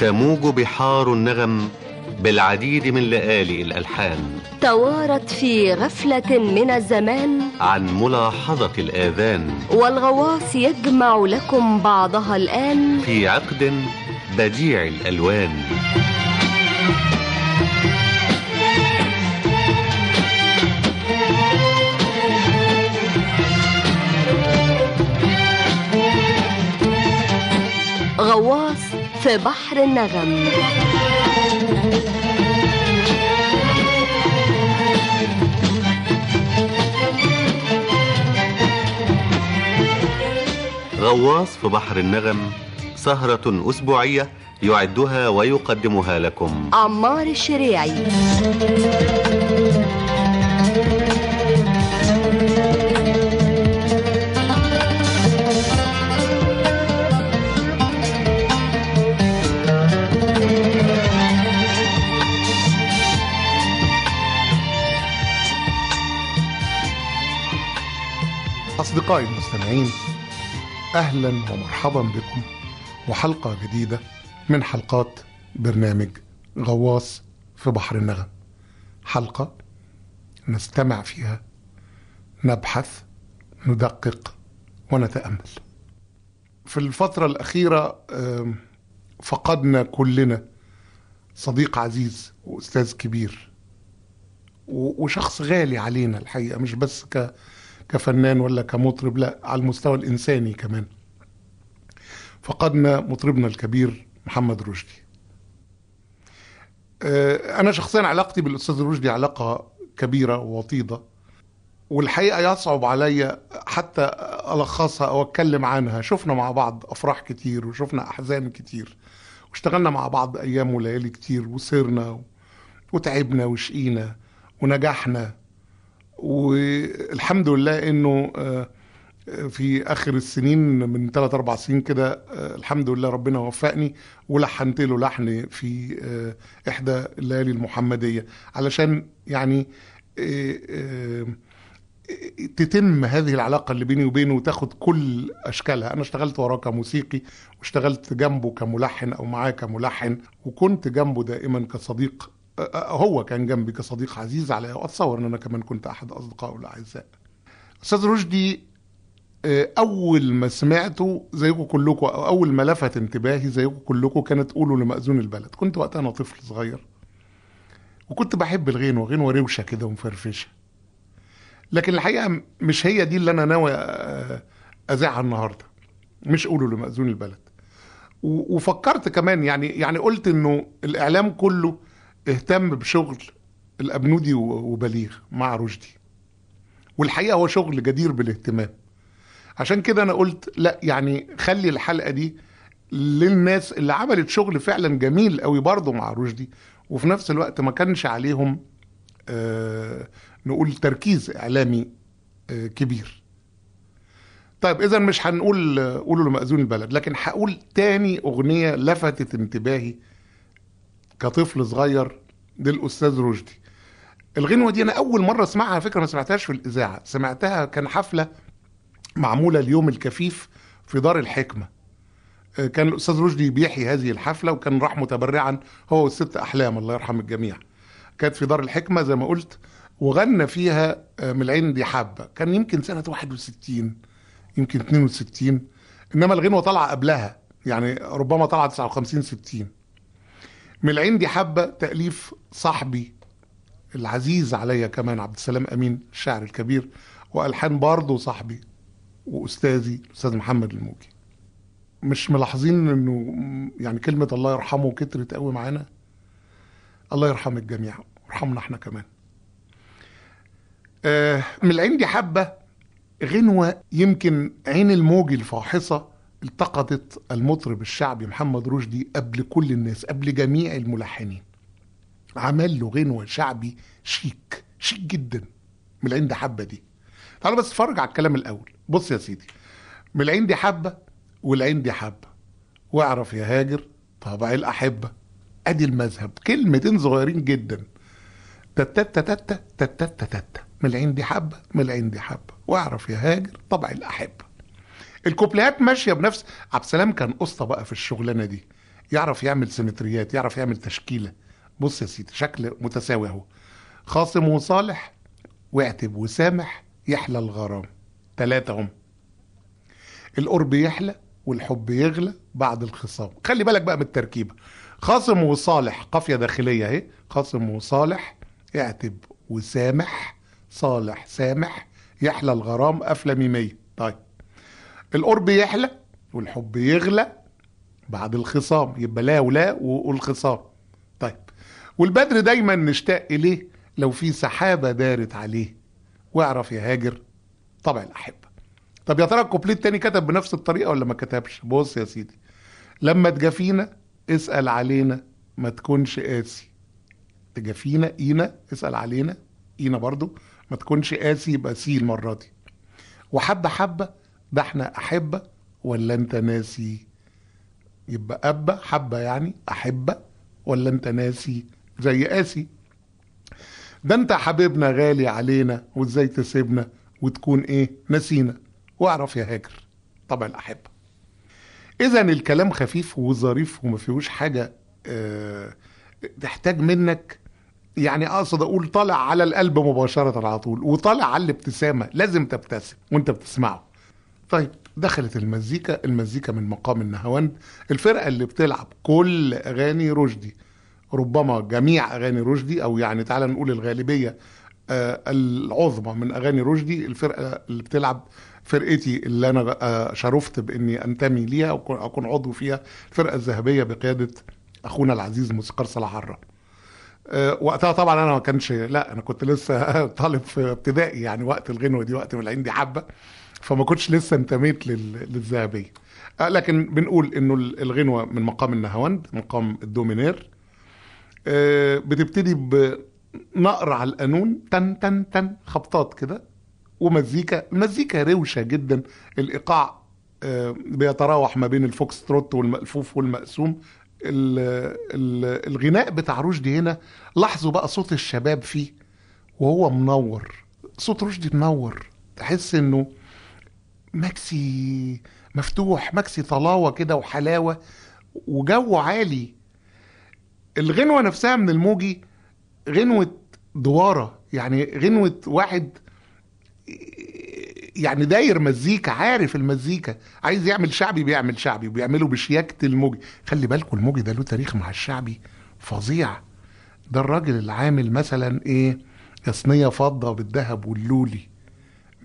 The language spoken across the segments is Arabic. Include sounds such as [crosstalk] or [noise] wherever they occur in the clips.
تموج بحار النغم بالعديد من لآلئ الألحان. توارت في غفلة من الزمان. عن ملاحظة الآذان. والغواص يجمع لكم بعضها الآن. في عقد بديع الألوان. غواص في بحر النغم. غواص في بحر النغم سهرة أسبوعية يعدها ويقدمها لكم. عمار الشريعي. أصدقائي المستمعين أهلا ومرحبا بكم. وحلقة جديدة من حلقات برنامج غواص في بحر النغم. حلقة نستمع فيها نبحث ندقق ونتأمل. في الفترة الأخيرة فقدنا كلنا صديق عزيز وأستاذ كبير وشخص غالي علينا الحقيقة مش بس كفنان ولا كمطرب لا على المستوى الإنساني كمان. فقدنا مطربنا الكبير محمد رشدي. آه، أنا شخصيا علاقتي بالأستاذ رشدي علاقة كبيرة ووطيدة والحقيقة يصعب عليا حتى ألخصها أو أتكلم عنها. شفنا مع بعض أفراح كتير وشفنا أحزان كتير واشتغلنا مع بعض أيام وليالي كتير وسرنا وتعبنا وشقينا ونجحنا. والحمد لله آه، آه، في آخر السنين من 3 4 سنين كده آه، الحمد لله ربنا وفقني ولحنت له لحن في آه، إحدى الليالي المحمدية. علشان يعني آه، تتم هذه العلاقة اللي بيني وبينه وتاخد كل أشكالها. أنا اشتغلت وراه كموسيقي واشتغلت جنبه كملحن أو معاه كملحن وكنت جنبه دائما كصديق هو كان جنبي كصديق عزيز عليا وأتصور أن أنا كمان كنت أحد أصدقائه الأعزاء. أستاذ رشدي آه، أول ما سمعته زيكم كلكم أو أول ما لفت انتباهي زيكم كلكم كانت قولوا لمأذون البلد. كنت وقتها أنا طفل صغير وكنت بحب الغنوة غنوة روشة كده ومفرفشة. لكن الحقيقة مش هي دي اللي أنا ناوي آه، اذاعها النهارده. مش قولوا لمأذون البلد. وفكرت كمان يعني يعني قلت إنه الإعلام كله اهتم بشغل الأبنودي وبليغ مع رشدي. والحقيقة هو شغل جدير بالاهتمام. عشان كده أنا قلت لا يعني خلي الحلقة دي للناس اللي عملت شغل فعلا جميل قوي برضه مع رشدي وفي نفس الوقت ما كانش عليهم آه نقول تركيز إعلامي آه كبير. طيب اذا مش هنقول آه، قولوا لمأذون البلد لكن هقول تاني أغنية لفتت انتباهي كطفل صغير للأستاذ رشدي الغنوة دي أنا أول مرة أسمعها على فكرة ما سمعتهاش في الإذاعة سمعتها كان حفلة معمولة اليوم الكفيف في دار الحكمة. آه، كان الأستاذ رشدي بيحيي هذه الحفلة وكان راح متبرعا هو والست أحلام الله يرحم الجميع. كانت في دار الحكمة زي ما قلت وغنى فيها آه، من العين دي حبه كان يمكن سنة 61 يمكن 62 إنما الغنوة طالعة قبلها يعني ربما طالعة 59 60 من العين دي حبه تأليف صاحبي العزيز عليا كمان عبد السلام أمين الشاعر الكبير وألحان برضه صاحبي. وأستاذي الاستاذ محمد الموجي. مش ملاحظين إنه يعني كلمة الله يرحمه كترت قوي معانا؟ الله يرحم الجميع ويرحمنا إحنا كمان. آه من العين دي حبة غنوة يمكن عين الموج الفاحصة التقطت المطرب الشعبي محمد رشدي قبل كل الناس قبل جميع الملحنين. عمل له غنوة شعبي شيك شيك جدا من العين دي حبة دي. تعالوا بس اتفرج على الكلام الأول. بص يا سيدي من العين دي حبة والعين دي حبة. واعرف يا هاجر طبع الأحبة. أدي المذهب. كلمتين صغيرين جدا. تتتا تتا تتتا تتا من العين دي حبة من العين دي حبة. واعرف يا هاجر طبع الأحبة. الكوبليهات ماشية بنفس عبد السلام كان قسطة بقى في الشغلانة دي. يعرف يعمل سيمتريات يعرف يعمل تشكيلة. بص يا سيدي شكل متساوي أهو. خاصم وصالح واعتب وسامح يحلى الغرام. ثلاثة هم. القرب يحلى والحب يغلى بعد الخصام. خلي بالك بقى من التركيبة. خاصم وصالح قافية داخلية اهي. خاصم وصالح اعتب وسامح. صالح سامح يحلى الغرام قفلة ميمية. طيب. القرب يحلى والحب يغلى بعد الخصام. يبقى لا ولا والخصام. طيب. والبدر دايما نشتاق إليه لو في سحابة دارت عليه. واعرف يا هاجر. طبع الأحبة طب يا ترى الكوبليه التاني كتب بنفس الطريقة ولا ما كتبش؟ بص يا سيدي لما تجافينا اسأل علينا ما تكونش قاسي. تجافينا إينا اسأل علينا إينا برضو ما تكونش قاسي يبقى سي المرة دي. وحبة حبة ده إحنا أحبة ولا أنت ناسي؟ يبقى أبة حبة يعني أحبة ولا أنت ناسي؟ زي قاسي. ده انت حبيبنا غالي علينا وازاي تسيبنا وتكون إيه نسينا. واعرف يا هاجر طبع الأحبة إذا الكلام خفيف وظريف وما فيهوش حاجة آه تحتاج منك يعني أقصد أقول طالع على القلب مباشرة على طول وطالع على الابتسامة لازم تبتسم وأنت بتسمعه. طيب دخلت المزيكا المزيكا من مقام النهاوند الفرقة اللي بتلعب كل أغاني رشدي. ربما جميع أغاني رشدي أو يعني تعالى نقول الغالبية آه العظمى من أغاني رشدي الفرقة اللي بتلعب فرقتي اللي أنا آه شرفت بإني أنتمي ليها أو أكون عضو فيها الفرقة الذهبية بقيادة أخونا العزيز موسيقار صلاح عرام أه وقتها طبعا أنا ما كانش لا أنا كنت لسه [laughs] طالب في ابتدائي يعني وقت الغنوة دي وقت من العين دي حبة فما كنتش لسه انتميت للذهبية. لكن بنقول إنه الغنوة من مقام النهاوند مقام ال Do mineur. بتبتدي بنقر على القانون تن تن تن خبطات كده ومزيكا المزيكا روشة جدا. الإيقاع بيتراوح ما بين ال foxtrot والملفوف والمقسوم. ال ال الغناء بتاع رشدي هنا لاحظوا بقى صوت الشباب فيه وهو منور. صوت رشدي منور تحس إنه ماكسي مفتوح ماكسي طلاوة كده وحلاوة وجو عالي. الغنوة نفسها من الموجي غنوة دوارة يعني غنوة واحد يعني داير مزيكا عارف المزيكا عايز يعمل شعبي بيعمل شعبي وبيعمله بشياكة الموجي. خلي بالكم الموجي ده له تاريخ مع الشعبي فظيع. ده الراجل اللي عامل مثلا إيه؟ صينية فضة بالذهب واللولي.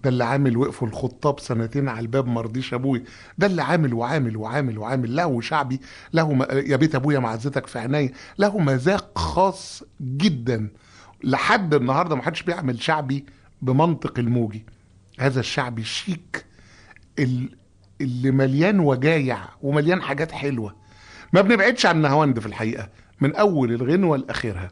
ده اللي عامل وقفوا الخطاب سنتين على الباب مرضيش أبوي. ده اللي عامل وعامل وعامل وعامل. له شعبي له م... يا بيت أبويا معزتك في عينيا. له مذاق خاص جدا. لحد النهارده ما حدش بيعمل شعبي بمنطق الموجي. هذا الشعب الشيك اللي مليان وجايع ومليان حاجات حلوة. ما بنبعدش عن نهاوند في الحقيقة من أول الغنوة لآخرها.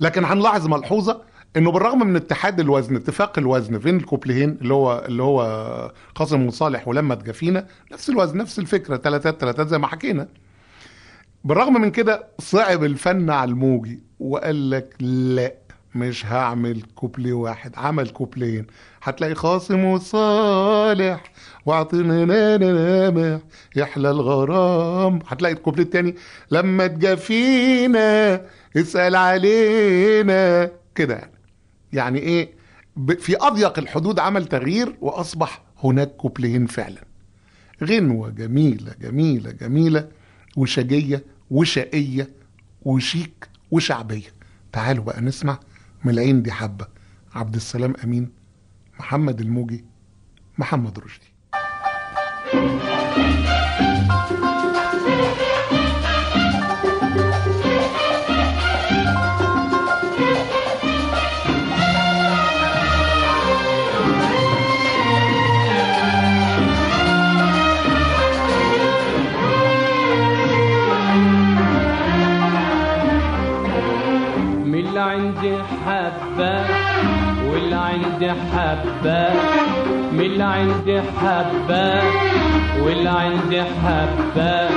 لكن هنلاحظ ملحوظة إنه بالرغم من اتحاد الوزن اتفاق الوزن بين الكوبليهين اللي هو اللي هو قاسم وصالح ولما تجافينا نفس الوزن نفس الفكرة ثلاثات ثلاثات زي ما حكينا. بالرغم من كده صعب الفن على الموجي وقال لك لا مش هعمل كوبليه واحد عمل كوبلين هتلاقي خاصم وصالح واعطينا نامح يحلى الغرام. هتلاقي الكوبليه التاني لما تجافينا اسأل علينا كده يعني. يعني إيه؟ في أضيق الحدود عمل تغيير وأصبح هناك كوبلين فعلا. غنوة جميلة جميلة جميلة وشجية وشقية وشيك وشعبية. تعالوا بقى نسمع من العين دي حبة. عبد السلام أمين محمد الموجي محمد رشدي. عندي حبة من اللي عندي حبة واللي عندي حبة.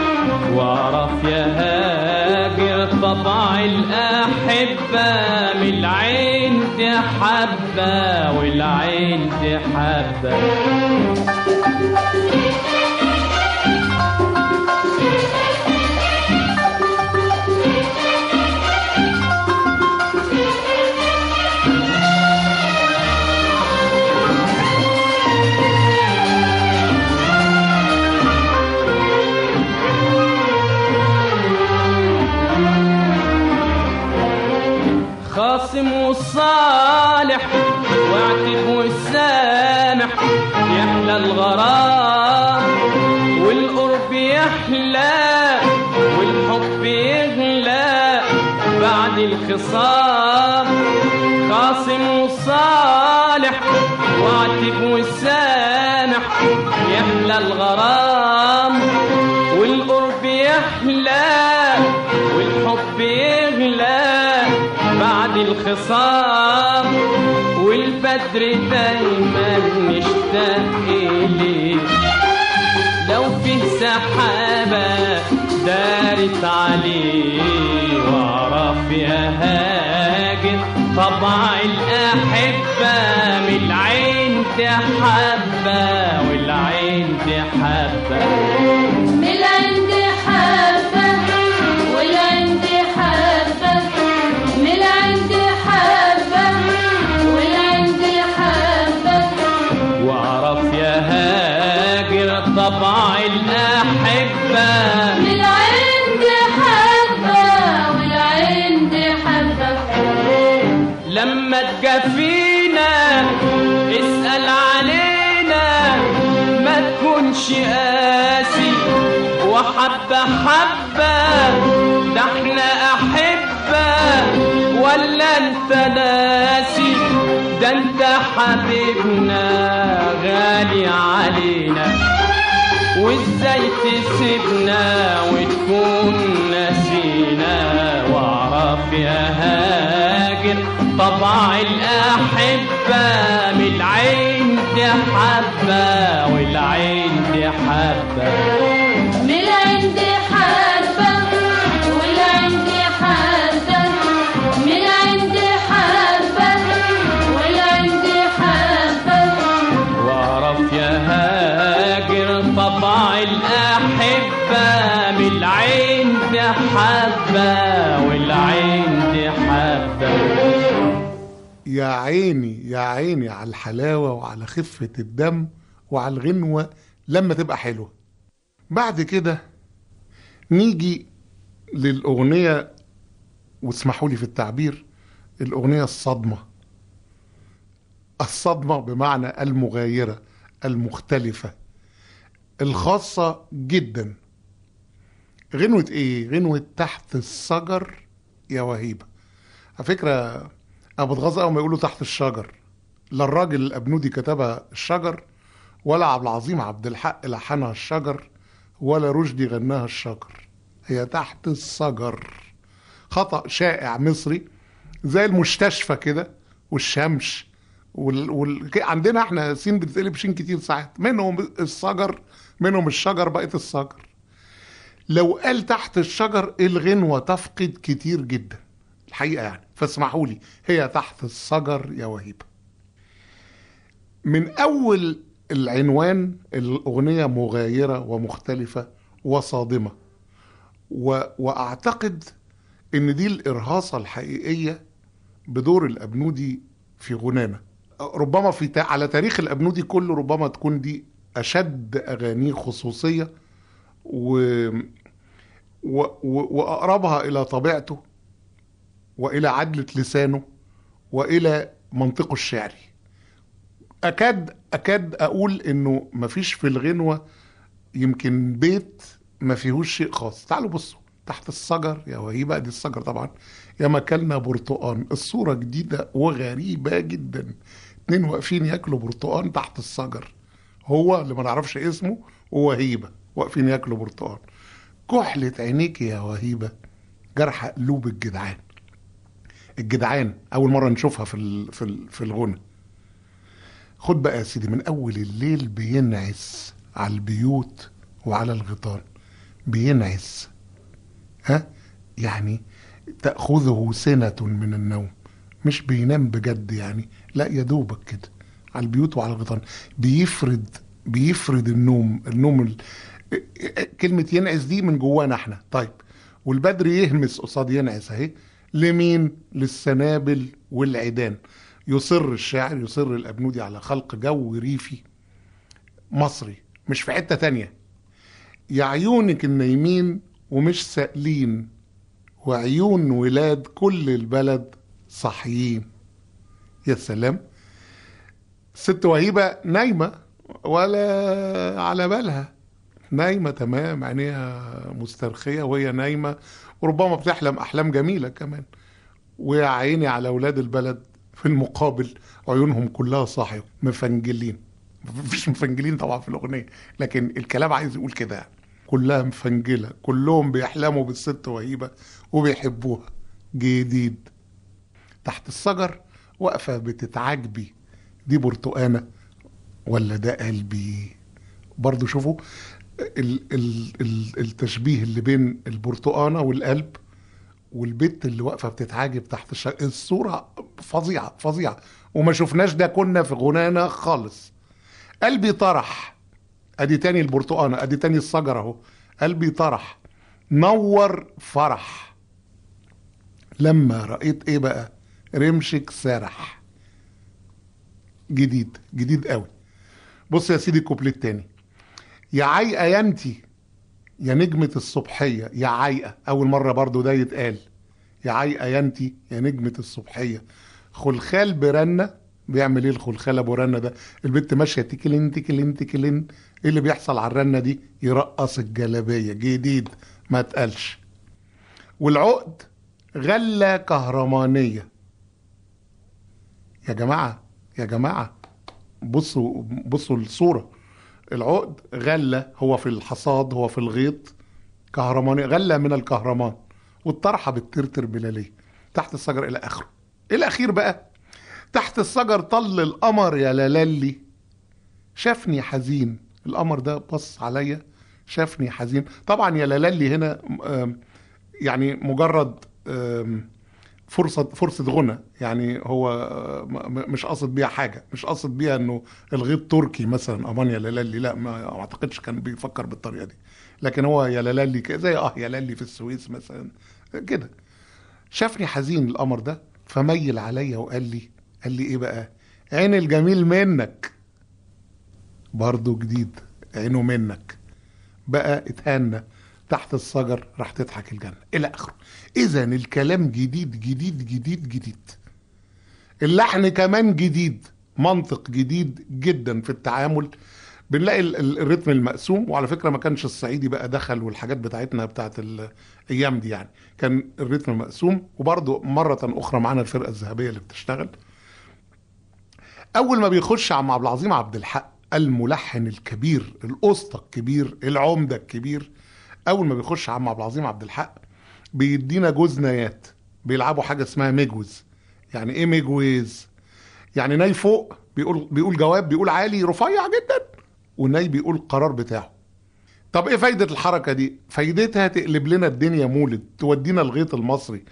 وأعرف يا هاجر طبع الأحبة من اللي عندي حبة واللي عندي حبة. خاصم والصالح واعتب والسامح يحلى الغرام. والقرب يحلى والحب يغلى بعد الخصام. والبدر دايما نشتاق إليه. لو فيه سحابة دارت عليه واعرف يا هاجر طبع الأحبة من العين دي لما تجفينا اسأل علينا ما تكونش قاسي. وحبة حبة ده إحنا أحبة ولا انت ناسي؟ ده انت حبيبنا غالي علينا. وازاي تسيبنا وتكون نسينا واعرف يا هاجر طبع الأحبة من العين دي حبة والعين دي حبة. عيني يا عيني على الحلاوة وعلى خفة الدم وعلى الغنوة لما تبقى حلوة. بعد كده نيجي للأغنية واسمحوا لي في التعبير الأغنية الصدمة. الصدمة بمعنى المغايرة المختلفة الخاصة جدا. غنوة إيه؟ غنوة تحت الشجر يا وهيبة. على فكرة أنا بتغاظ أول ما يقولوا تحت الشجر. لا الراجل الأبنودي كتبها الشجر ولا عبد العظيم عبد الحق لحنها الشجر ولا رشدي غناها الشجر. هي تحت الشجر خطأ شائع مصري زي المستشفى كده والشمش وال... وال... عندنا إحنا سين بتتقلب شين كتير ساعات. منهم الشجر منهم الشجر بقت الشجر لو قال تحت الشجر الغنوة تفقد كتير جدا. الحقيقة يعني. فاسمحوا لي هي تحت الشجر يا وهيبة. من أول العنوان الأغنية مغايرة ومختلفة وصادمة و... وأعتقد إن دي الإرهاصة الحقيقية بدور الأبنودي في غنانا. ربما في تا... على تاريخ الأبنودي كله ربما تكون دي أشد أغانيه خصوصية و... و... و... وأقربها إلى طبيعته. وإلى عدلة لسانه وإلى منطقه الشعري. أكاد أكاد أقول إنه مفيش في الغنوة يمكن بيت ما فيهوش شيء خاص. تعالوا بصوا تحت الشجر يا وهيبة دي الشجر طبعا يا مكلنا برتقان. الصورة جديدة وغريبة جدا. اتنين واقفين ياكلوا برتقان تحت الشجر هو اللي ما نعرفش اسمه ووهيبة واقفين ياكلوا برتقان. كحلة عينيك يا وهيبة جرح قلوب الجدعان. الجدعان أول مرة نشوفها في في في الغنى. خد بقى يا سيدي من أول الليل بينعس على البيوت وعلى الغيطان بينعس. ها؟ يعني تأخذه سنة من النوم. مش بينام بجد يعني. لا يا دوبك كده على البيوت وعلى الغيطان بيفرد بيفرد النوم النوم ال... كلمة ينعس دي من جوانا إحنا. طيب والبدر يهمس قصاد ينعس اهي. لمين؟ للسنابل والعيدان. يصر الشاعر يصر الأبنودي على خلق جو ريفي مصري مش في حتة تانية. يا عيونك النايمين ومش سائلين وعيون ولاد كل البلد صحيين يا سلام. ست وهيبة نايمة ولا على بالها. نايمة تمام عينيها مسترخية وهي نايمة. وربما بتحلم أحلام جميلة كمان. ويا عيني على أولاد البلد في المقابل عيونهم كلها صاحية. مفنجلين. مفيش مفنجلين طبعا في الأغنية لكن الكلام عايز يقول كده. كلها مفنجلة. كلهم بيحلموا بالست وهيبة وبيحبوها. جديد. تحت الشجر واقفة بتتعجبي دي برتقانة ولا ده قلبي؟ برضو شوفوا. التشبيه اللي بين البرتقانة والقلب والبت اللي واقفة بتتعاجب تحت الشجر الصورة فظيعة فظيعة. وما شفناش ده كنا في غنانا خالص. قلبي طرح. أدي تاني البرتقانة أدي تاني الشجر أهو. قلبي طرح. نور فرح. لما رأيت إيه بقى؟ رمشك سرح. جديد جديد قوي. بص يا سيدي الكوبليه التاني. يا عيقة يا انتي يا نجمة الصبحية يا عيقة. أول مرة برضو ده يتقال. يا عيقة يا انتي يا نجمة الصبحية. خلخال برنة بيعمل إيه الخلخال أبو رنة ده؟ البنت ماشية تكلين تكلين تكلين. إيه اللي بيحصل على الرنة دي؟ يرقص الجلابية. جديد ما تقلش والعقد غلة كهرمانية. يا جماعة يا جماعة بصوا بصوا الصورة. العقد غلة هو في الحصاد هو في الغيط. كهرمانية غلة من الكهرمان. والطرحة بتترتر بلاليه. تحت الشجر إلى آخره. الأخير بقى. تحت الشجر طل القمر يا لالي شافني حزين. القمر ده بص عليا. شافني حزين. طبعا يا لالي هنا يعني مجرد آم، فرصة فرصة غنى. يعني هو مش قاصد بيها حاجة. مش قاصد بيها إنه الغيط تركي مثلا أمان يا لالي لا ما أعتقدش كان بيفكر بالطريقة دي. لكن هو يا لالي زي آه يا لالي في السويس مثلا كده. شافني حزين القمر ده فميل عليا وقال لي قال لي إيه بقى؟ عين الجميل منك. برضه جديد عينه منك. بقى اتهنى. تحت الشجر راح تضحك الجنة. إلى آخره. إذا الكلام جديد جديد جديد جديد. اللحن كمان جديد. منطق جديد جدا في التعامل. بنلاقي ال- ال- الريتم المقسوم. وعلى فكرة ما كانش الصعيدي بقى دخل والحاجات بتاعتنا بتاعت الأيام دي يعني. كان الريتم مقسوم وبرضه مرة أخرى معانا الفرقة الذهبية اللي بتشتغل. أول ما بيخش عم عبد العظيم عبد الحق الملحن الكبير الاسطى الكبير العمدة الكبير أول ما بيخش عم عبد العظيم عبد الحق بيدينا جوز نايات بيلعبوا حاجة اسمها مجوز يعني إيه مجوز يعني ناي فوق بيقول بيقول جواب بيقول عالي رفيع جدا وناي بيقول القرار بتاعه. طب إيه فايدة الحركة دي؟ فايدتها تقلب لنا الدنيا مولد تودينا الغيط المصري.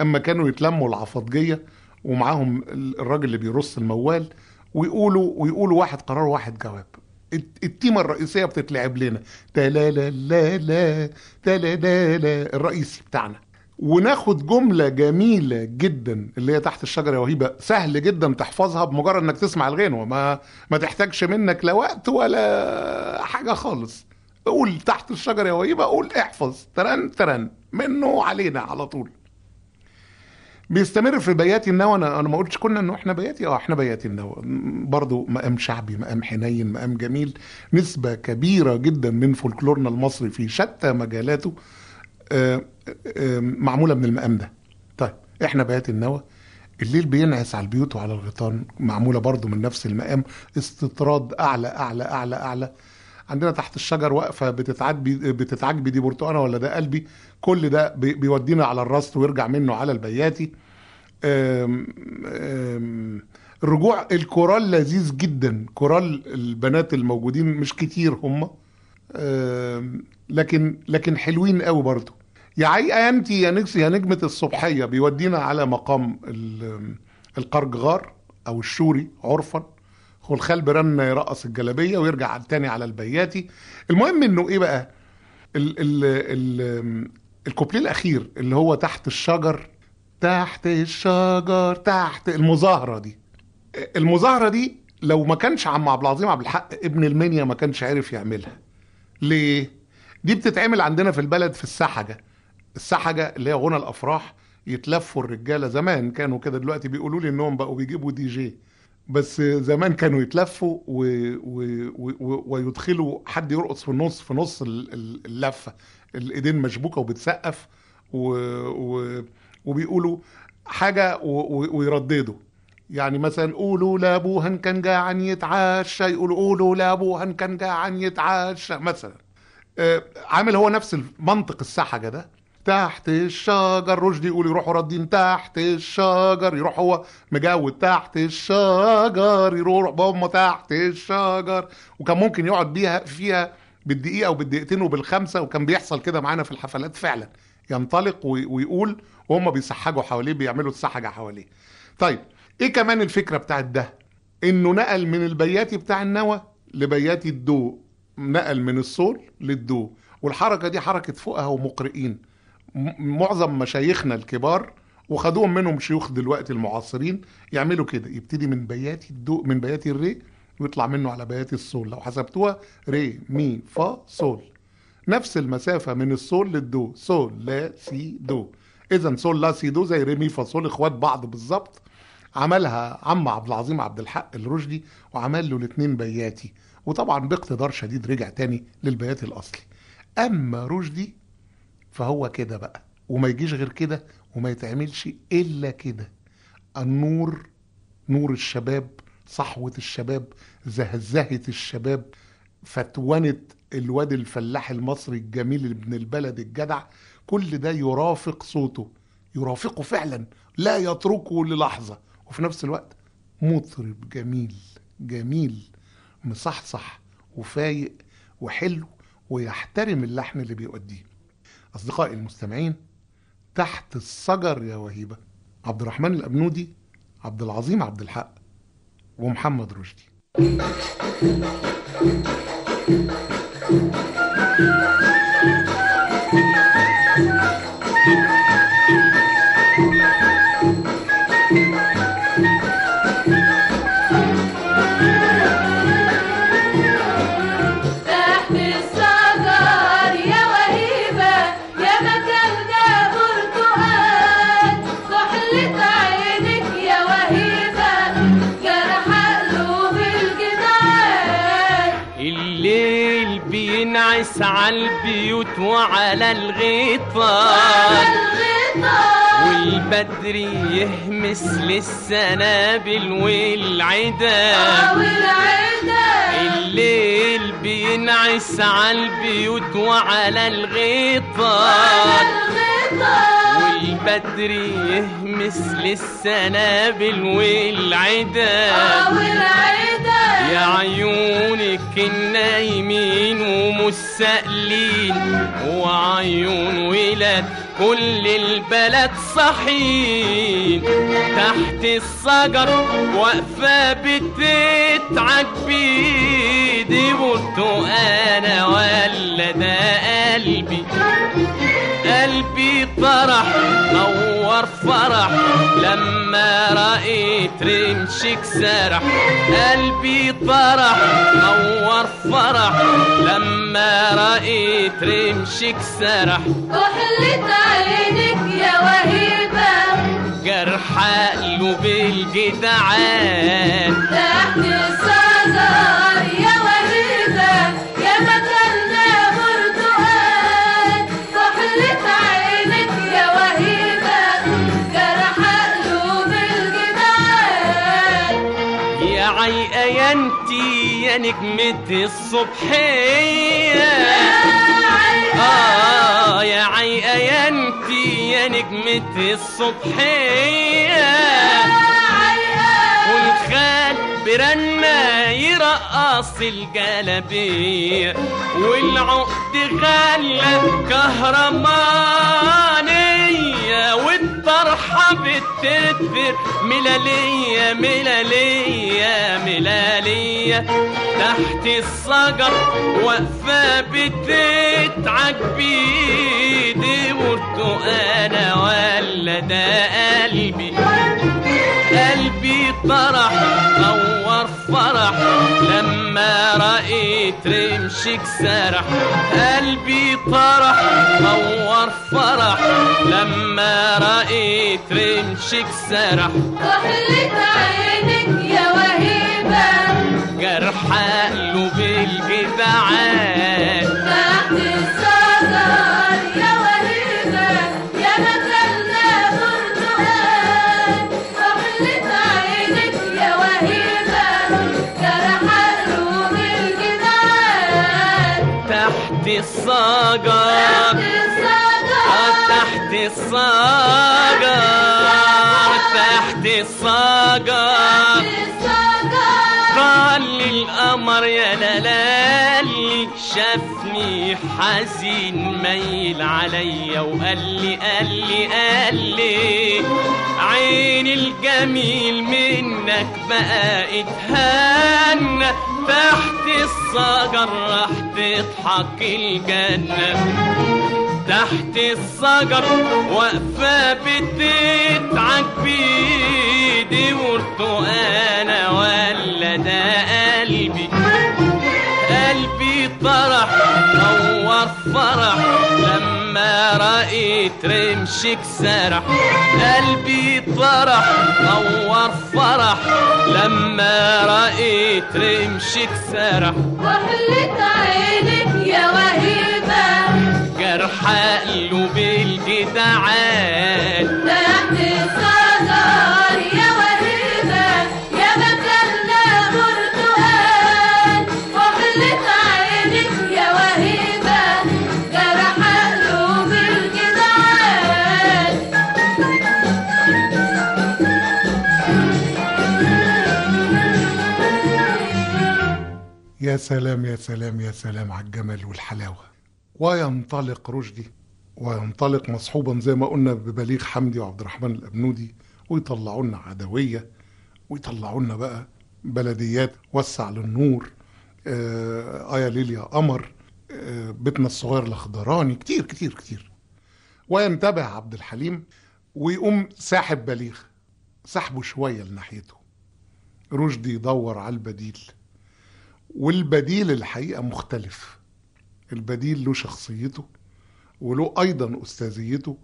أما كانوا يتلموا العفضجية ومعاهم ال- الراجل اللي بيرص الموال ويقولوا ويقولوا واحد قرار واحد جواب. الت- التيمة الرئيسية بتتلعب لنا. تلالا لا لا تلالا لا الرئيسي بتاعنا. وناخد جملة جميلة جدا اللي هي تحت الشجرة وهيبة. سهل جدا تحفظها بمجرد إنك تسمع الغنوة ما ما تحتاجش منك لا وقت ولا حاجة خالص. قول تحت الشجرة وهيبة قول احفظ. ترن ترن منه علينا على طول. بيستمر في بياتي النوى. أنا أنا ما قلتش كنا إنه إحنا بياتي. آه إحنا بياتي النوى. برضو مقام شعبي مقام حنين مقام جميل. نسبة كبيرة جدا من فولكلورنا المصري في شتى مجالاته آه، آه، معمولة من المقام ده. طيب إحنا بيات النوى. الليل بينعس على البيوت وعلى الغيطان معمولة برضو من نفس المقام. استطراد أعلى أعلى أعلى أعلى. عندنا تحت الشجر واقفة بتتعجبي بتتعجبي دي برتقانة ولا ده قلبي. كل ده بي- بيودينا على الراست ويرجع منه على البياتي. آم، آم، الرجوع الكورال لذيذ جدا. كورال البنات الموجودين مش كتير هم. لكن لكن حلوين قوي برضو يا عيقة انت يا نجس يا نجمة الصبحية بيودينا على مقام ال- القرجغار أو الشوري عرفا. هو الخال برن يرقص الجلابية ويرجع التاني على البياتي. المهم إنه إيه بقى؟ ال ال ال الكوبليه الأخير اللي هو تحت الشجر تحت الشجر تحت المظاهرة دي. المظاهرة دي لو ما كانش عم عبد العظيم عبد الحق ابن المنيا ما كانش عارف يعملها. ليه؟ دي بتتعمل عندنا في البلد في السحجة. السحجة اللي هي غنى الأفراح يتلفوا الرجالة. زمان كانوا كده دلوقتي بيقولوا لي إنهم بقوا بيجيبوا دي جي. بس زمان كانوا يتلفوا و... و... و... ويدخلوا حد يرقص في النص في نص ال- ال- اللفة. الإيدين مشبوكة وبتسقف و... و... وبيقولوا حاجة و... و... ويرددوا. يعني مثلا قولوا لابوها كان جاعان يتعشى يقولوا قولوا لابوها كان جاعان يتعشى مثلا. آه، عامل هو نفس منطق السحجة ده تحت الشجر رشدي يقول يروحوا ردين تحت الشجر يروح هو مجود تحت الشجر يروح بابا تحت الشجر. وكان ممكن يقعد بيها فيها بالدقيقة وبالدقيقتين وبالخمسة وكان بيحصل كده معانا في الحفلات فعلا. ينطلق وي- ويقول وهم بيسحجوا حواليه بيعملوا السحجة حواليه. طيب إيه كمان الفكرة بتاعت ده؟ إنه نقل من البياتي بتاع النوى لبياتي الدو نقل من الصول للدو والحركة دي حركة فقهاء ومقرئين. معظم مشايخنا الكبار وخدوهم منهم شيوخ دلوقتي المعاصرين يعملوا كده يبتدي من بياتي الدو من بياتي الري ويطلع منه على بياتي الصول. لو حسبتوها ري مي فا صول. نفس المسافة من الصول للدو صول لا سي دو. إذا صول لا سي دو زي ري مي فا صول إخوات بعض بالظبط. عملها عم عبد العظيم عبد الحق الرشدي وعمل له الاثنين بياتي. وطبعا باقتدار شديد رجع تاني للبياتي الأصلي. أما رشدي فهو كده بقى. وما يجيش غير كده وما يتعملش إلا كده. النور نور الشباب صحوة الشباب زهزهة الشباب فتونة الواد الفلاح المصري الجميل ابن البلد الجدع كل ده يرافق صوته يرافقه فعلا لا يتركه للحظة. وفي نفس الوقت مطرب جميل جميل مصحصح وفايق وحلو ويحترم اللحن اللي بيؤديه أصدقائي المستمعين تحت الشجر يا وهيبة عبد الرحمن الأبنودي عبد العظيم عبد الحق ومحمد رشدي. البيوت وعلى الغطاء. والبدر يهمس للسنابل والعدان والعدا الليل بينعس على البيوت وعلى الغطاء. والبدر يهمس للسنابل والعدان والعدا يا عيونك النايمين ومستقلين وعيون ولاد كل البلد صحين تحت الشجر واقفة بتتعج بيدي برتقانة ولا ده قلبي. قلبي طرح نور فرح. لما رأيت رمشك سرح قلبي طرح نور فرح. لما رأيت رمشك سرح. كحلة عينك يا وهيبة. جرح قلوب الجدعان. تحت يا نجمة الصبحية آه يا عيقة يا انتي يا نجمة الصبحية برنا يرقص الجلبية والعقد غلى كهرمان تتر ملالية ملالية ملالية تحت الصجر واقفة بتتعج بيدي. ورته أنا ولا ده قلبي قلبي طرح نور فرح. لما رأيت رمشك سرح قلبي طرح نور فرح. لما رأيت رمشك سرح. كحلة عينك شافني حزين ميل عليا وقال لي قال لي قال لي عين الجميل منك بقى اتهنى تحت الصجر راح تضحك الجنة. تحت الشجر واقفة بتتعج بيدي ورته أنا ولا ده قلبي؟ قلبي طرح نور فرح. لما رأيت رمشك سرح قلبي طرح نور فرح. لما رأيت رمشك سرح. وحلة عينك يا وهيبة. جرح قلوب الجدعان. يا سلام يا سلام يا سلام على الجمال والحلاوة. وينطلق رشدي وينطلق مصحوبا زي ما قلنا ببليغ حمدي وعبد الرحمن الأبنودي ويطلعوا لنا عدوية ويطلعوا لنا بقى بلديات وسع للنور آه آيا ليليا قمر آه بيتنا الصغير الأخضراني كتير كتير كتير. وينتبه عبد الحليم ويقوم ساحب بليغ سحبه شوية لناحيته. رشدي يدور على البديل. والبديل الحقيقة مختلف. البديل له شخصيته وله أيضا أستاذيته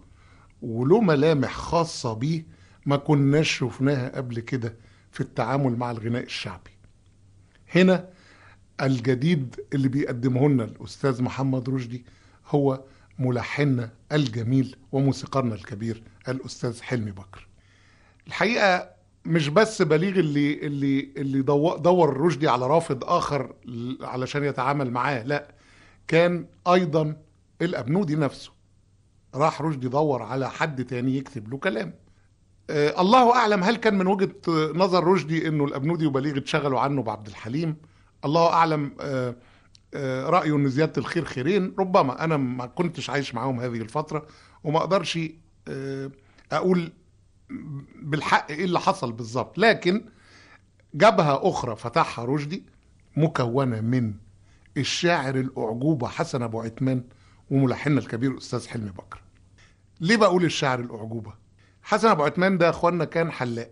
وله ملامح خاصة بيه ما كناش شفناها قبل كده في التعامل مع الغناء الشعبي. هنا الجديد اللي بيقدمه لنا الأستاذ محمد رشدي هو ملحننا الجميل وموسيقارنا الكبير الأستاذ حلمي بكر. الحقيقة مش بس بليغ اللي اللي اللي دو- دور رشدي على رافض آخر علشان يتعامل معاه لا. كان أيضا الابنودي نفسه. راح رشدي دور على حد تاني يكتب له كلام. آه الله أعلم هل كان من وجهة نظر رشدي إنه الابنودي وبليغ اتشغلوا عنه بعبد الحليم؟ الله أعلم آه آه رأيه إن زيادة الخير خيرين. ربما أنا ما كنتش عايش معاهم هذه الفترة وما أقدرش آه أقول بالحق إيه اللي حصل بالظبط. لكن جبهة أخرى فتحها رشدي مكونة من الشاعر الأعجوبة حسن أبو عثمان وملحننا الكبير أستاذ حلمي بكر. ليه بقول الشاعر الأعجوبة؟ حسن أبو عثمان ده أخوانا كان حلاق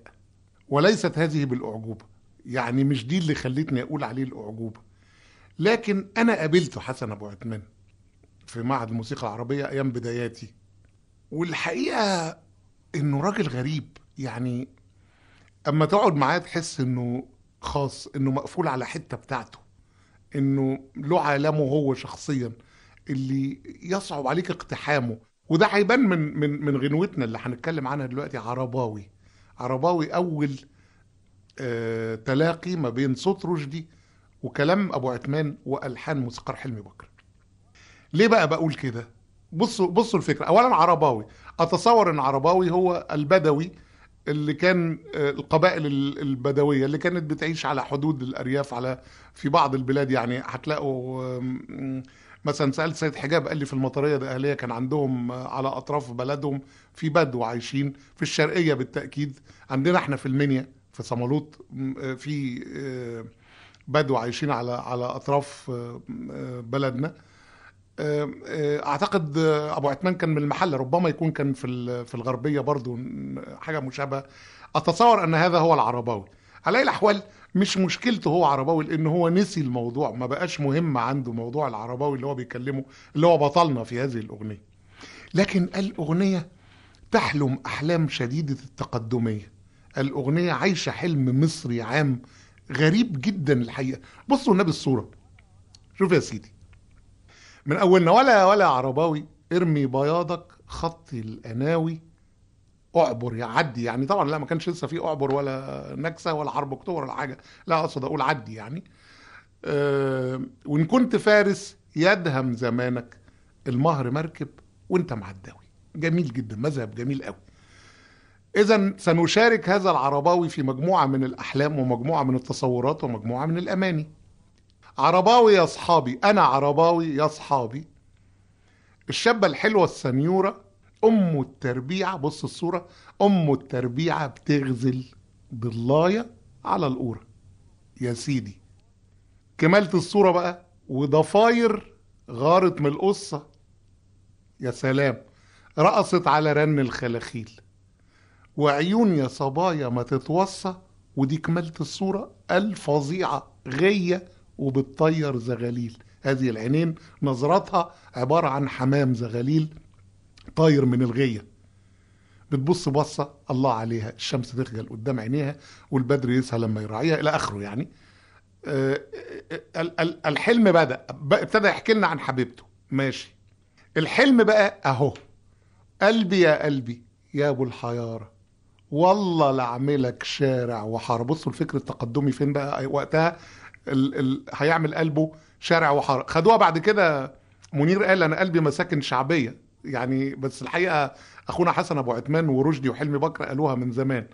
وليست هذه بالأعجوبة. يعني مش دي اللي خلتني أقول عليه الأعجوبة. لكن أنا قابلته حسن أبو عثمان في معهد الموسيقى العربية أيام بداياتي والحقيقة إنه راجل غريب. يعني أما تقعد معاه تحس إنه خاص إنه مقفول على حتة بتاعته. إنه له عالمه هو شخصيا اللي يصعب عليك اقتحامه. وده هيبان من من من غنوتنا اللي هنتكلم عنها دلوقتي عرباوي. عرباوي أول آه تلاقي ما بين صوت رشدي وكلام أبو عثمان وألحان موسيقار حلمي بكر. ليه بقى بقول كده؟ بصوا بصوا الفكرة. اولا عرباوي. أتصور إن عرباوي هو البدوي اللي كان آه، القبائل ال- البدوية اللي كانت بتعيش على حدود الأرياف على في بعض البلاد. يعني هتلاقوا مثلا سألت سيد حجاب قال لي في المطرية الاهليه كان عندهم آه، على أطراف بلدهم في بدو عايشين. في الشرقية بالتأكيد. عندنا إحنا في المنيا في صمالوط آه، في بدو عايشين على على أطراف بلدنا. اعتقد آه، أبو عثمان كان من المحله ربما يكون كان في في الغربية برضو حاجة مشابهة. أتصور أن هذا هو العرباوي. على أي الأحوال مش مشكلته هو عرباوي لأن هو نسي الموضوع. ما بقاش مهم عنده موضوع العرباوي اللي هو بيكلمه اللي هو بطلنا في هذه الأغنية. لكن الأغنية تحلم أحلام شديدة التقدمية. الأغنية عايشة حلم مصري عام غريب جدا الحقيقة. بصوا النبي الصورة. شوف يا سيدي. من اولنا ولا ولا عرباوي ارمي بياضك خط الأناوي أعبر يعدي يعني طبعا لا ما كانش لسه في أعبر ولا نكسة ولا حرب أكتوبر ولا حاجة. لا أقصد أقول عدي يعني. أه وإن كنت فارس يدهم زمانك المهر مركب وأنت معداوي جميل جدا مذهب جميل قوي. اذا سنشارك هذا العرباوي في مجموعة من الأحلام ومجموعة من التصورات ومجموعة من الأماني. عرباوي يا اصحابي أنا عرباوي يا اصحابي الشابة الحلوة السنيوره أم التربيعه بص الصورة أم التربيعه بتغزل ضلايه على القوره يا سيدي. كمالة الصورة بقى وضفاير غارت من القصة. يا سلام. رقصت على رن الخلاخيل. وعيون يا صبايا ما تتوصى ودي كمالة الصورة الفظيعة غية وبتطير زغاليل. هذه العينين نظرتها عبارة عن حمام زغاليل طاير من الغية. بتبص بصة الله عليها الشمس تخجل قدام عينيها والبدر يسهى لما يراعيها إلى آخره يعني. آه، ال- الحلم بدأ ابتدى يحكي لنا عن حبيبته. ماشي. الحلم بقى أهو. قلبي يا قلبي يا أبو الحيارة. والله لأعملك شارع وحارة. بصوا الفكر التقدمي فين بقى؟ وقتها ال ال هيعمل قلبه شارع وحارة. خدوها بعد كده منير قال أنا قلبي مساكن شعبية. يعني بس الحقيقة أخونا حسن أبو عثمان ورشدي وحلمي بكر قالوها من زمان.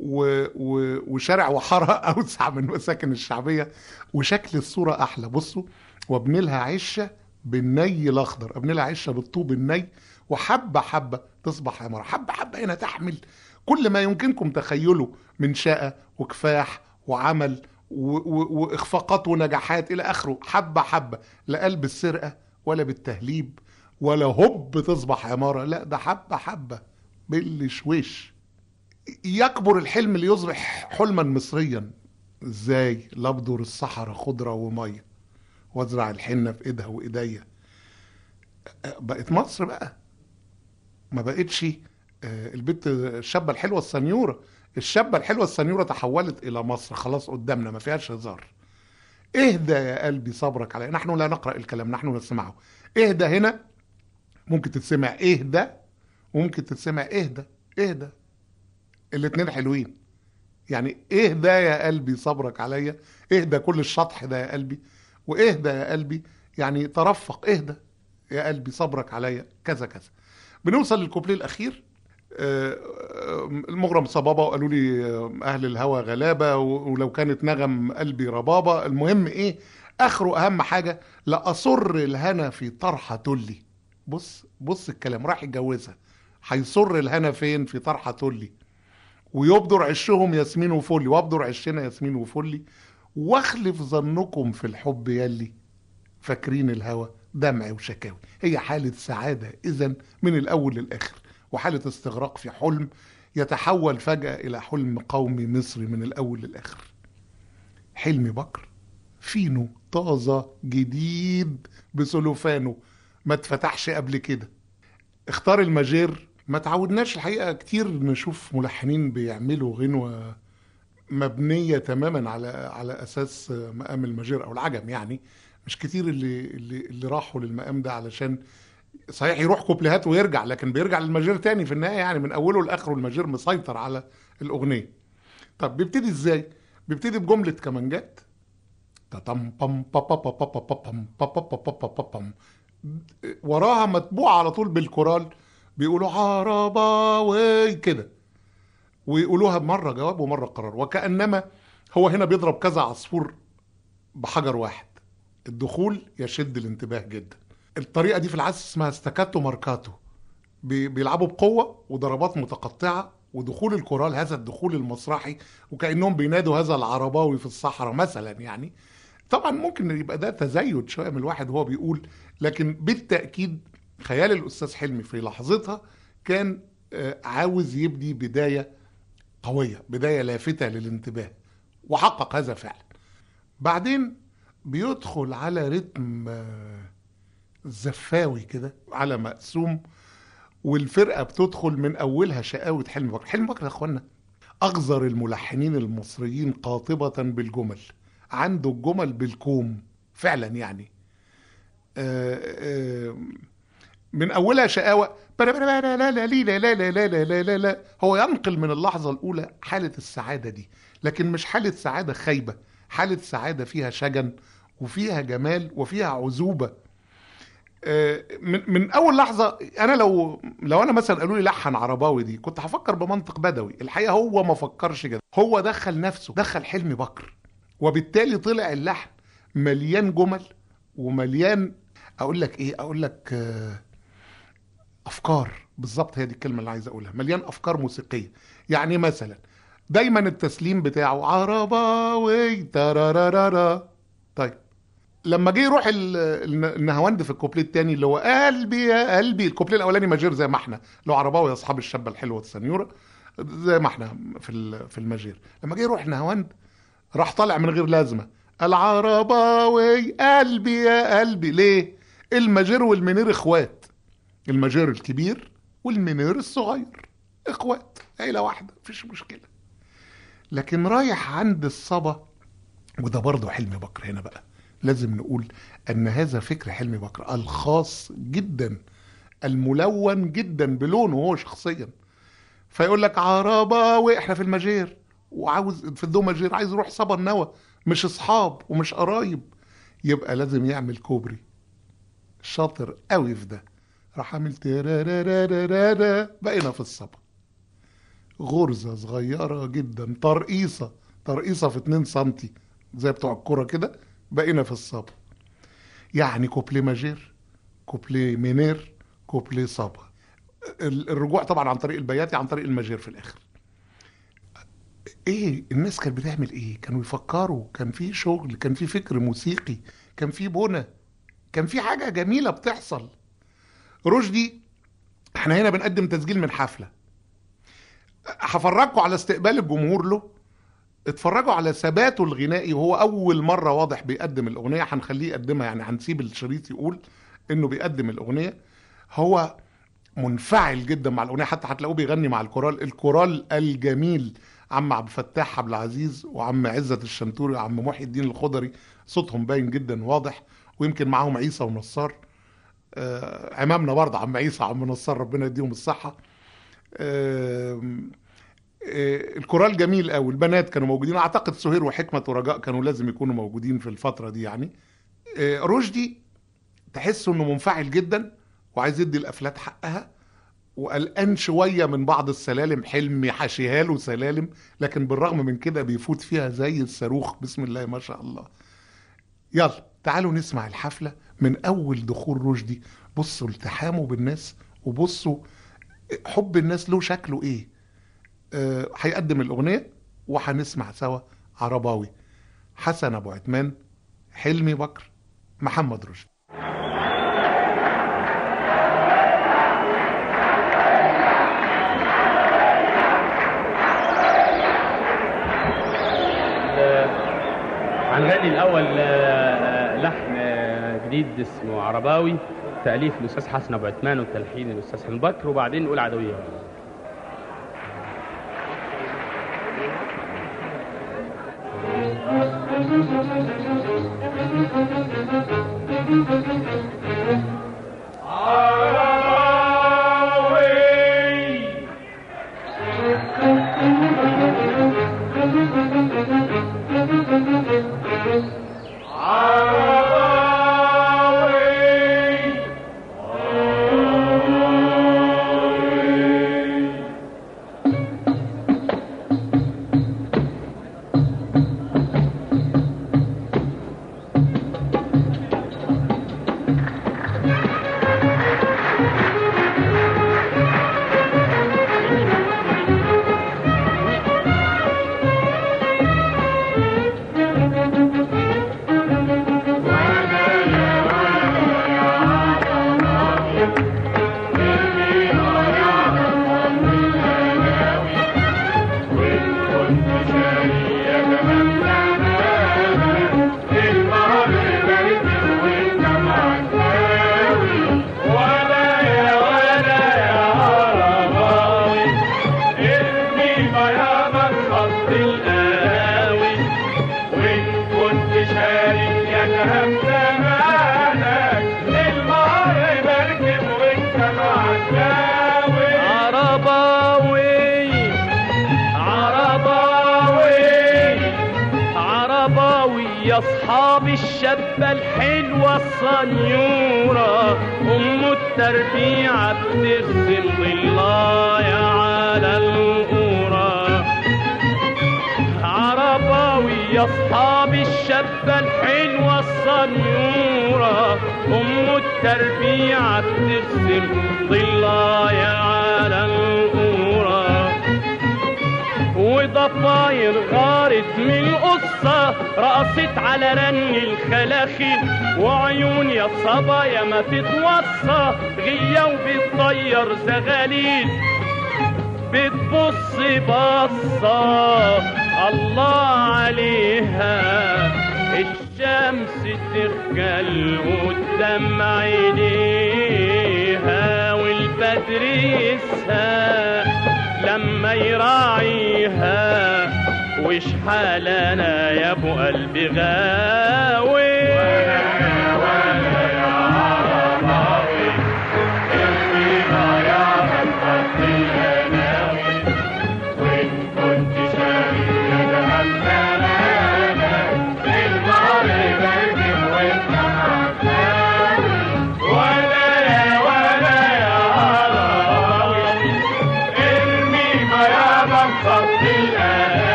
و و وشارع وحارة [laughs] أوسع من مساكن الشعبية. وشكل الصورة أحلى. بصوا وابني لها عشة بالني الأخضر. ابني لها عشة بالطوب الني. وحبة حبة تصبح عمارة حبة حبة هنا تحمل كل ما يمكنكم تخيله من شقة وكفاح وعمل وإخفاقات ونجاحات إلى آخره. حبة حبة. لا قلب السرقه ولا بالتهليب ولا هوب تصبح عمارة. لا ده حبة حبة. بالشويش. يكبر الحلم ليصبح حلما مصريا. إزاي؟ لابدر الصحراء خضرة ومية. وازرع الحنة في إيدها وإيديا. بقت مصر بقى. ما بقتش آه، البنت الشابه الحلوة السنيورة. الشابة الحلوة السنيورة تحولت إلى مصر خلاص قدامنا ما فيهاش هزار. اهدى يا قلبي صبرك علي نحن لا نقرأ الكلام نحن نسمعه. اهدى هنا ممكن تتسمع اهدى وممكن تتسمع اهدى اهدى. الاتنين حلوين. يعني اهدى يا قلبي صبرك عليا. اهدى كل الشطح ده يا قلبي. واهدى يا قلبي يعني ترفق اهدى يا قلبي صبرك عليا. كذا كذا. بنوصل للكوبليه الأخير. المغرم صبابة وقالوا لي آه، أهل الهوى غلابة ولو كانت نغم قلبي ربابة. المهم إيه؟ آخره أهم حاجة لاصر الهنا في طرحه تلي بص بص الكلام راح يتجوزها. هيصر الهنا فين؟ في طرحه تلي ويبدر عشهم ياسمين وفلي وأبدر عشنا ياسمين وفلي وأخلف ظنكم في الحب يلي فاكرين الهوى دمع وشكاوي. هي حالة سعادة إذا من الأول للآخر. وحالة استغراق في حلم يتحول فجأة إلى حلم قومي مصري من الأول للآخر. حلم بكر فينو طازة جديد بسلوفانه ما اتفتحش قبل كده. اختار المجير. ما تعودناش الحقيقة كتير نشوف ملحنين بيعملوا غنوة مبنية تماما على على أساس مقام المجير أو العجم يعني. مش كتير اللي اللي, اللي راحوا للمقام ده علشان صحيح يروح كوبليهات ويرجع لكن بيرجع للمجير تاني في النهاية يعني من أوله لآخره المجير مسيطر على الأغنية طب بيبتدي إزاي؟ بيبتدي بجملة كمانجات تتم بم با با با با با با بم با با با با با با بم. وراها متبوع على طول بالكورال بيقولوا عرباوي كده ويقولوها مرة جواب ومرة قرار وكأنما هو هنا بيضرب كذا عصفور بحجر واحد الدخول يشد الانتباه جدا الطريقة دي في العزف اسمها staccato marcato. بي- بيلعبوا بقوة وضربات متقطعة ودخول الكورال هذا الدخول المسرحي وكأنهم بينادوا هذا العرباوي في الصحراء مثلا يعني. طبعا ممكن يبقى ده تزايد شوية من الواحد وهو بيقول لكن بالتأكيد خيال الأستاذ حلمي في لحظتها كان آه، عاوز يبني بداية قوية بداية لافتة للانتباه وحقق هذا فعلا. بعدين بيدخل على رتم آه، زفاوي كده على مقسوم والفرقة بتدخل من أولها شقاوة حلمي بكر. حلمي بكر يا إخوانا أغزر الملحنين المصريين قاطبة بالجمل عنده الجمل بالكوم فعلا يعني. آه، آه، من أولها شقاوة لا لا لا لا لا لا لا لا لا هو ينقل من اللحظة الأولى حالة السعادة دي لكن مش حالة سعادة خايبة حالة سعادة فيها شجن وفيها جمال وفيها عذوبه من من أول لحظة أنا لو لو أنا مثلا قالوا لي لحن عرباوي دي كنت هفكر بمنطق بدوي. الحقيقة هو ما فكرش كده. هو دخل نفسه دخل حلمي بكر. وبالتالي طلع اللحن مليان جمل ومليان أقول لك إيه؟ أقول لك آه، أفكار. بالظبط هي دي الكلمة اللي عايز أقولها. مليان أفكار موسيقية. يعني مثلا دايما التسليم بتاعه عرباوي ترارارارا. طيب. لما جه يروح ال- ال- النهاوند في الكوبليه الثاني اللي هو قلبي يا قلبي الكوبليه الأولاني majeur زي ما إحنا. هو عرباوي يا أصحاب الشابة الحلوة السنيورة زي ما إحنا في في ال majeur. لما جه يروح نهاوند راح طالع من غير لازمة. العرباوي قلبي يا قلبي. ليه؟ ال majeur وال mineur إخوات. ال majeur الكبير وال mineur الصغير. إخوات عيلة واحدة مفيش مشكلة. لكن رايح عند الصبا وده برضه حلمي بكر هنا بقى. لازم نقول أن هذا فكر حلمي بكر الخاص جدا الملون جدا بلونه هو شخصيا. فيقول لك عرباوي إحنا في ال majeur وعاوز في ال Do majeur عايز يروح صبا النوى مش أصحاب ومش قرايب. يبقى لازم يعمل كوبري. شاطر قوي في ده. راح عامل بقينا في الصبا. غرزة صغيرة جدا ترقيصة ترقيصة في 2 سنتي زي بتوع الكرة كده. بقينا في الصبا يعني كوبليه majeur كوبليه mineur كوبليه صبا ال- الرجوع طبعا عن طريق البياتي عن طريق ال majeur في الآخر. إيه الناس كانت بتعمل إيه؟ كانوا يفكروا كان في شغل كان في فكر موسيقي كان في بنى كان في حاجة جميلة بتحصل. رشدي إحنا هنا بنقدم تسجيل من حفلة. هفرجكم على استقبال الجمهور له. اتفرجوا على ثباته الغنائي وهو أول مرة واضح بيقدم الأغنية هنخليه يقدمها يعني هنسيب الشريط يقول إنه بيقدم الأغنية. هو منفعل جدا مع الأغنية حتى هتلاقوه بيغني مع الكورال. الكورال الجميل عم عبد الفتاح عبد العزيز وعم عزت الشنتوري وعم محي الدين الخضري صوتهم باين جدا واضح ويمكن معاهم عيسى ونصار. آه عمامنا برضه عم عيسى عم نصار ربنا يديهم الصحة. آه، الكورال جميل قوي البنات كانوا موجودين أعتقد سهير وحكمة ورجاء كانوا لازم يكونوا موجودين في الفترة دي يعني. آه، رشدي تحس إنه منفعل جدا وعايز يدي القفلات حقها وقلقان شوية من بعض السلالم حلمي حاشيها له سلالم لكن بالرغم من كده بيفوت فيها زي الصاروخ. بسم الله ما شاء الله. يلا تعالوا نسمع الحفلة من أول دخول رشدي. بصوا التحامه بالناس وبصوا حب الناس له شكله إيه. آه، هيقدم الأغنية وهنسمع سوا عرباوي حسن أبو عثمان حلمي بكر محمد رشدي هنغني الأول آه، لحن آه، جديد اسمه عرباوي تأليف الأستاذ حسن أبو عثمان وتلحين الأستاذ حلمي بكر وبعدين نقول عدوية. Thank you. التربيعة بترسم ضلايا على القورة عرباوي أصحاب الشابة الحلوة الصنيورة أم التربيعة بترسم ضلايا على القورة وضفاير غارت من القصة رقصت على رن الخلاخي وعيون يا صبايا ما تتوصى غية وبتطير زغاليل. بتبص بصة الله عليها الشمس تخجل قدام عينيها والبدر يسهى لما يراعيها. وش حالنا يا أبو قلبي غاوي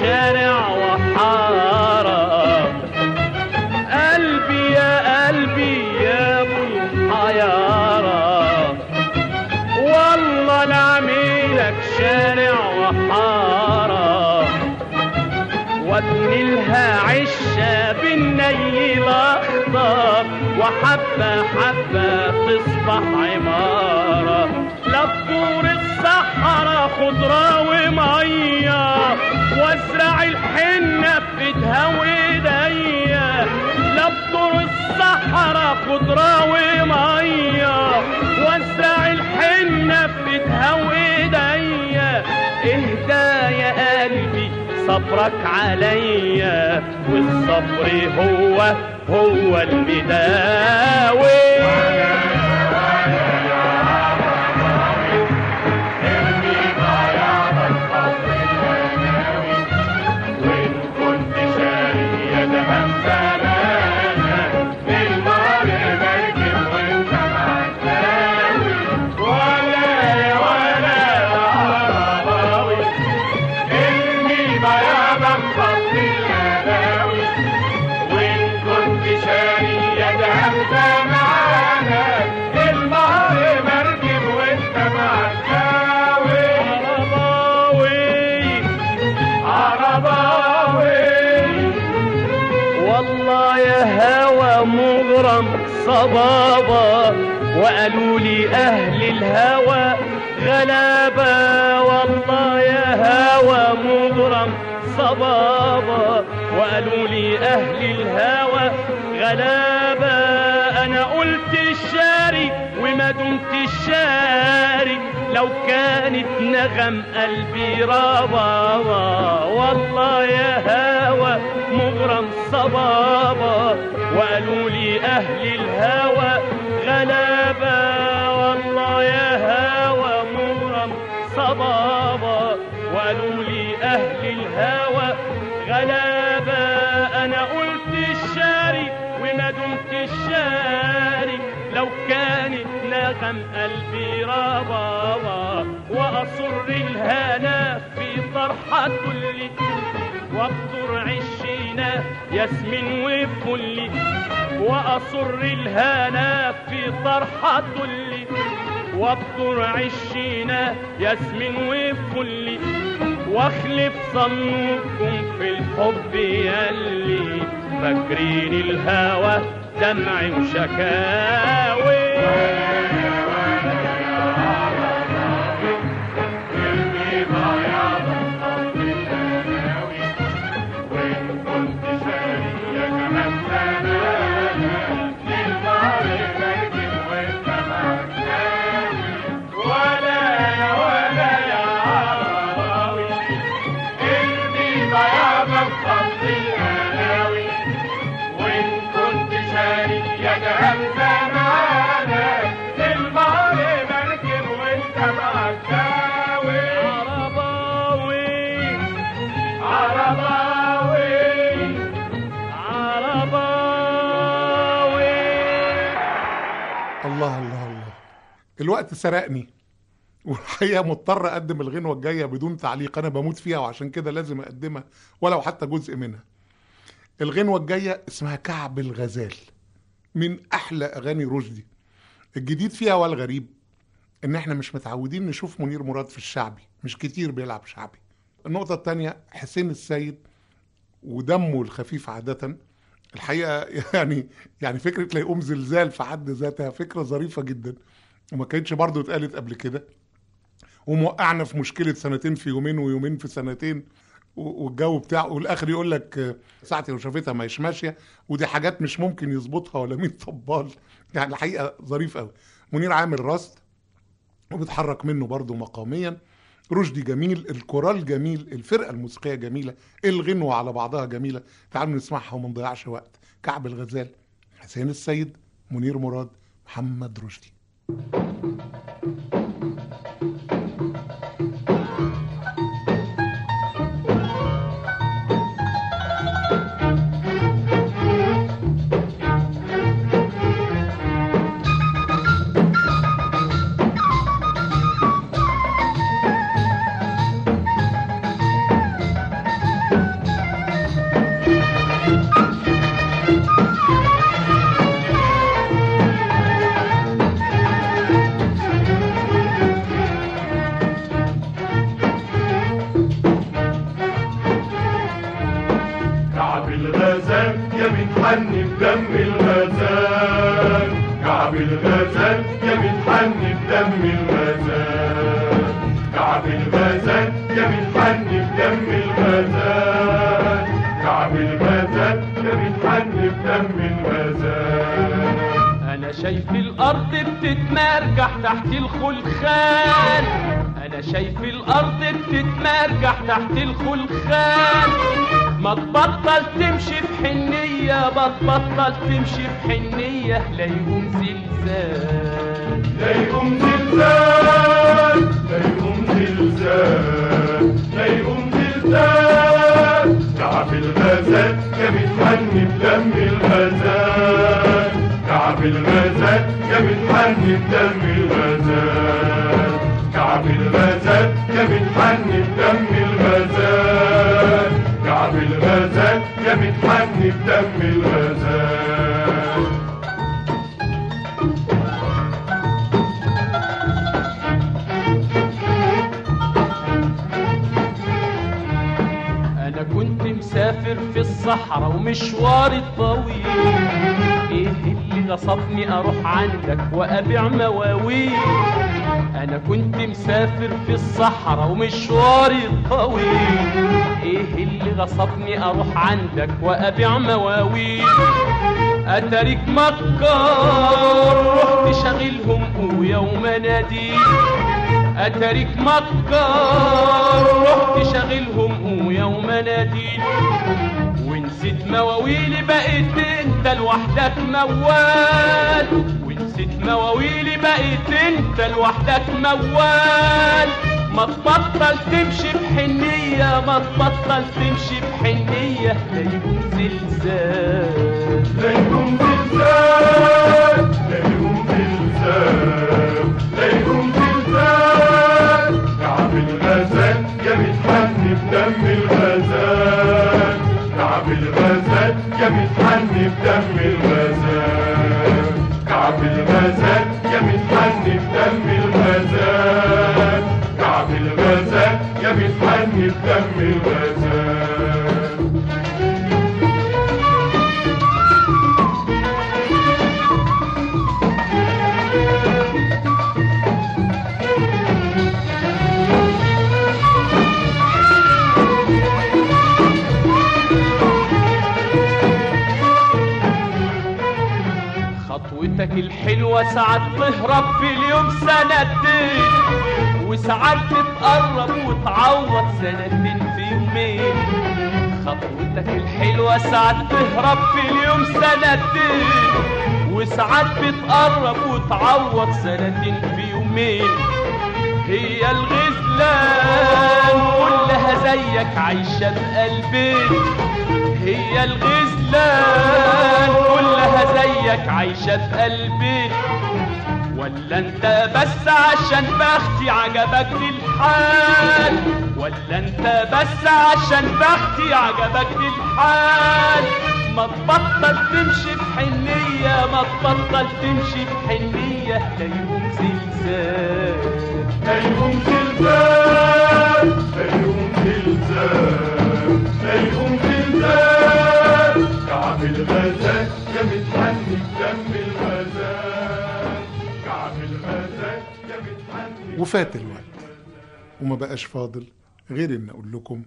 شارع وحارة. قلبي يا قلبي يا ابو الحيارة والله لاعملك شارع وحارة. وابني لها عشة بالنيل أخضر. وحبة حبة تصبح عمارة. صبرك عليا والصبر هو هو المداوي. صبابة وقالوا لي أهل الهوى. غلابة والله يا هوى مغرم صبابة. وقالوا لي أهل الهوى. غلابة أنا قلت الشاري وما دمت الشاري. لو كانت نغم قلبي ربابة والله يا هوى مغرم صبابة وقالوا لي أهل الهوى غلابة نغم قلبي ربابة وأصر الهنا في طرحة كل وابطر عشين الشينا ياسمين وفلي وأصر الهنا في طرحة طلي وابطر عشينا ياسمين وفلي واخلف صنوكم في الحب يلي فاكرين الهوى دمع وشكاوي. الوقت سرقني. والحقيقة مضطر أقدم الغنوة الجاية بدون تعليق أنا بموت فيها وعشان كده لازم أقدمها ولو حتى جزء منها. الغنوة الجاية اسمها كعب الغزال من أحلى أغاني رشدي. الجديد فيها والغريب إن إحنا مش متعودين نشوف منير مراد في الشعبي مش كتير بيلعب شعبي. النقطة الثانية حسين السيد ودمه الخفيف عادة. الحقيقة [laughs] يعني يعني فكرة لا يقوم زلزال في حد ذاتها فكرة ظريفة جدا. وما كانتش برضه اتقالت قبل كده. وموقعنا في مشكلة سنتين في يومين ويومين في سنتين. والجو بتاعه والآخر يقول لك ساعتي لو شافتها ما هيش ماشية. ودي حاجات مش ممكن يظبطها ولا مين طبال. يعني الحقيقة ظريف قوي. منير عامل راست وبيتحرك منه برضه مقاميا رشدي جميل الكورال جميل الفرقة الموسيقية جميلة الغنوة على بعضها جميلة. تعالوا نسمعها وما نضيعش وقت. كعب الغزال حسين السيد منير مراد محمد رشدي. Thank you. الأرض بتتمرجح تحت الخلخال أنا شايف الأرض بتتمرجح تحت الخلخال ما تبطل تمشي في حنية ما تبطل تمشي في حنية لا يقوم زلزال. لا يقوم زلزال لا يقوم زلزال لا يقوم زلزال. كعب الغزال يا متحني بدم الغزال. كعب الغزال يا متحني بدم الغزال. كعب الغزال يا متحني بدم الغزال. كعب الغزال يا متحني بدم الغزال. أنا كنت مسافر في الصحراء ومشواري طويل اللي غصبني أروح عندك وأبيع مواويل. أنا كنت مسافر في الصحراء ومشواري طويل. إيه اللي غصبني أروح عندك وأبيع مواويل؟ اتاريك مكار رحت شاغلهم ويوم ناديل اتاريك مكار رحت شاغلهم ويوم ناديل ونسيت مواويلي بقيت انت لوحدك موال. ونسيت مواويلي بقيت انت لوحدك موال. ما تبطل تمشي بحنية ما تبطل تمشي بحنية. لا يكون زلزال. لا يقوم زلزال. لا يقوم زلزال. الحلوة ساعات تهرب في اليوم سنتين وساعات بتقرب وتعوض سنتين في يومين. هي الغزلان كلها زيك عايشة بقلبين هي الغزلان كلها زيك عايشة في قلبي ولا انت بس عشان بختي عجبك الحال؟ ولا انت بس عشان بختي عجبك الحال ما تبطل تمشي بحنية ما تبطل تمشي بحنية لا يقوم زلزال لا يقوم زلزال لا يقوم زلزال لا يقوم زلزال كعب الغزال يا متحني بدم الغزال. كعب الغزال يا متحني وفات الوقت وما بقاش فاضل غير إن أقول لكم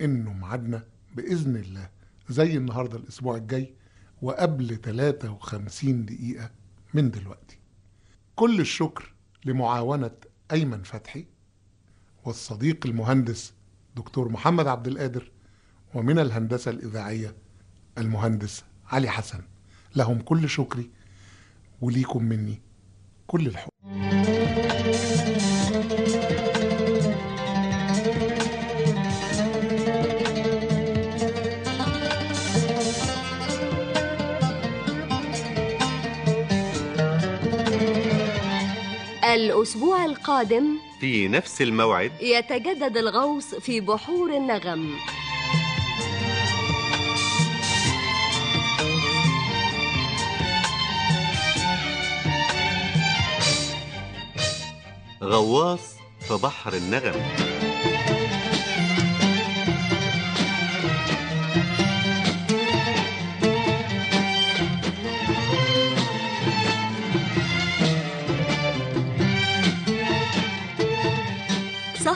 إنه ميعادنا بإذن الله. زي النهارده الأسبوع الجاي وقبل 53 دقيقة من دلوقتي. كل الشكر لمعاونة أيمن فتحي والصديق المهندس دكتور محمد عبد القادر ومن الهندسة الإذاعية المهندس علي حسن. لهم كل شكري وليكم مني كل الحب. الأسبوع القادم في نفس الموعد. يتجدد الغوص في بحور النغم. غواص في بحر النغم.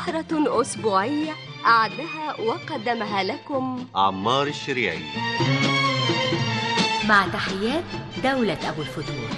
سهرة أسبوعية أعدها وقدمها لكم. عمار الشريعي. مع تحيات دولة أبو الفتوح.